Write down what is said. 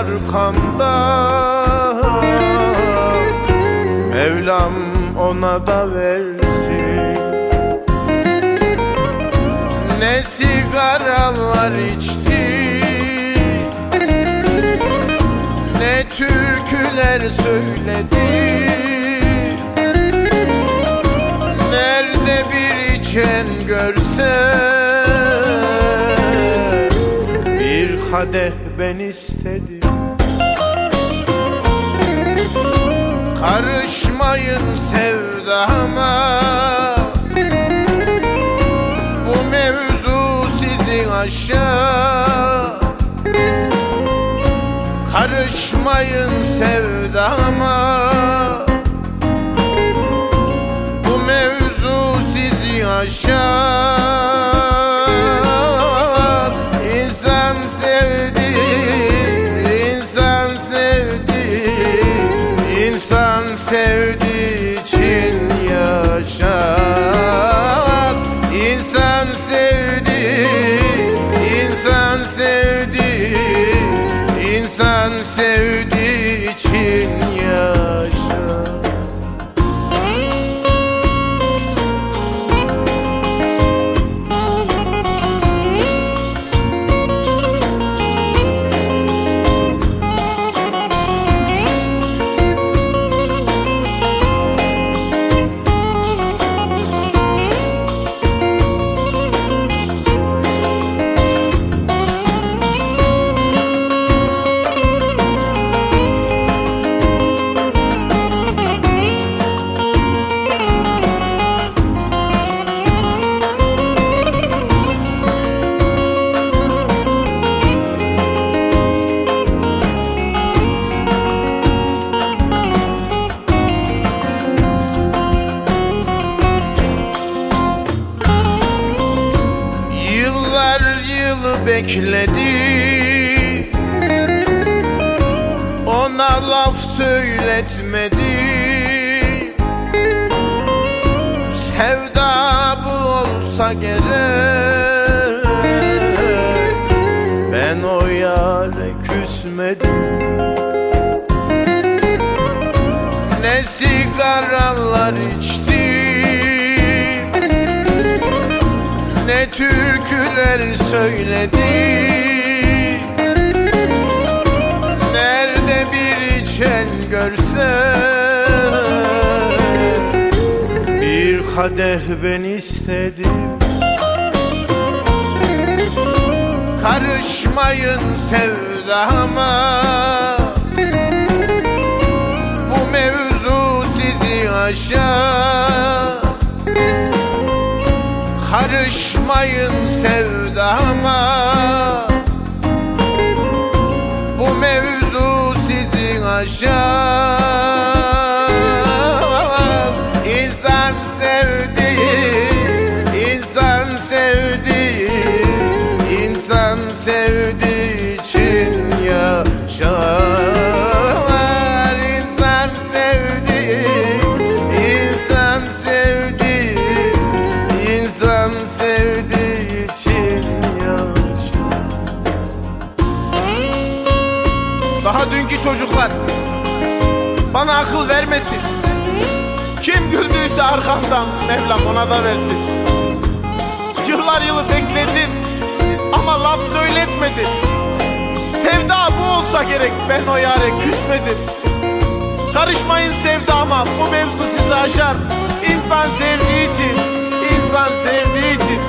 arkamda. Mevlam ona da versin. Ne sigaralar içti Ne türküler söyledi. Nerede bir içen görse kadeh ben istedim. Karışmayın sevdama. Bu mevzu sizi aşar Karışmayın sevdama. Bu mevzu sizi aşar bekledi. Ona laf söyletmedi. Sevda bu olsa gerek. Ben o yâre küsmedim. Ne sigaralar içti türküler söyledi? Nerede bir içen görse? Bir kadeh ben istedim. Karışmayın sevdama. Bu mevzu sizi aşar Karışmayın sevdama. Bu mevzu sizi aşar Daha dünkü çocuklar. Bana akıl vermesin. Kim güldüyse arkamdan Mevlam ona da versin. Yıllar yılı bekledim ama laf söyletmedim. Sevda bu olsa gerek ben o yare küsmedim. Karışmayın sevdama bu mevzu sizi aşar. İnsan sevdiği için, insan sevdiği için